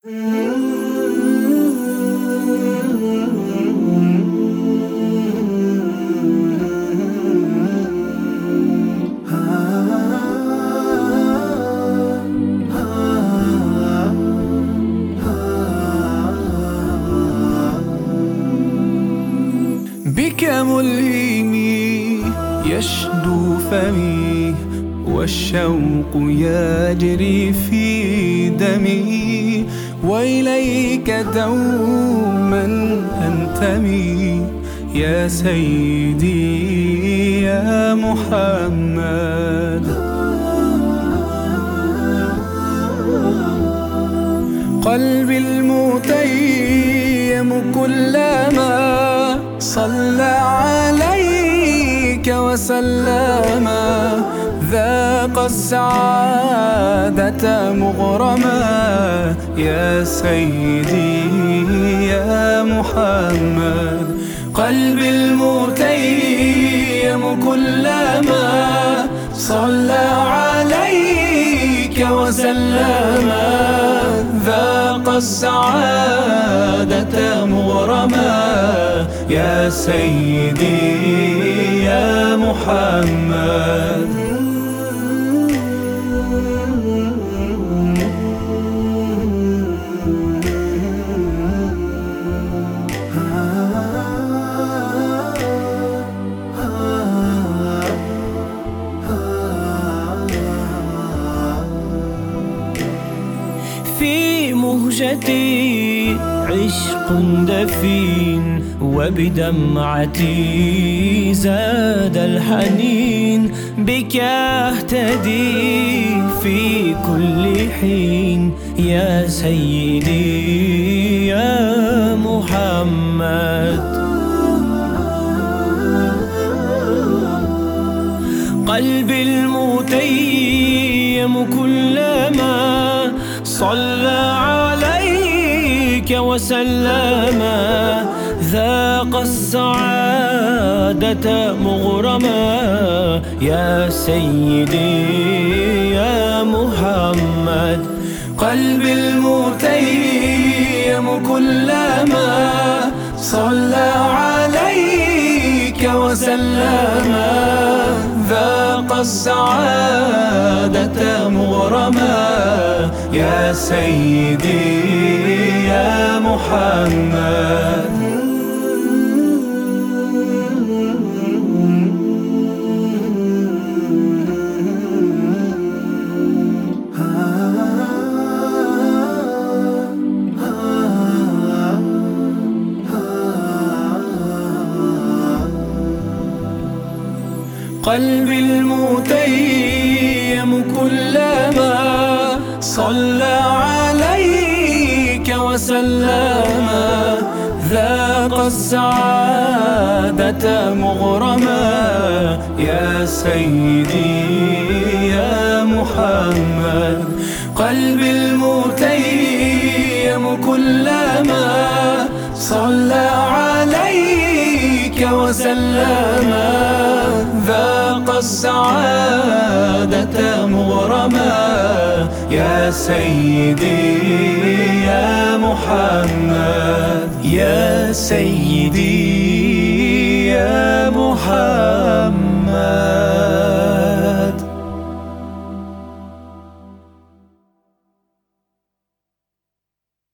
بك ملهمي يشدو فمي والشوق يجري في دمي. وإليك دوما أنتمي. يا سيدي يا محمد. قلبي المتيم كلما صلى عليك وسلم. ذاق السعادة مغرما. يا سيدي يا محمد. قلبي المتيم كلما صلى عليك وسلم. ذاق السعادة مغرما. يا سيدي يا محمد. في مهجتي عشق دفين وبدمعتي زاد الحنين. بك أهتدي في كل حين. يا سيدي يا محمد. قلبي المتيم كلما صلى عليك وسلم ذاق السعادة مغرما. يا سيدي يا محمد قلبي المتيم كلما. صلى عليك وسلم ذاق السعادة مغرما يا سيدي يا محمد. قلبي المتيم كلما صلى عليك وسلم ذاق السعادة مغرما. يا سيدي يا محمد قلبي المتيم كلما صلى عليك وسلم السعادة مغرما. يا سيدي يا محمد يا سيدي يا محمد.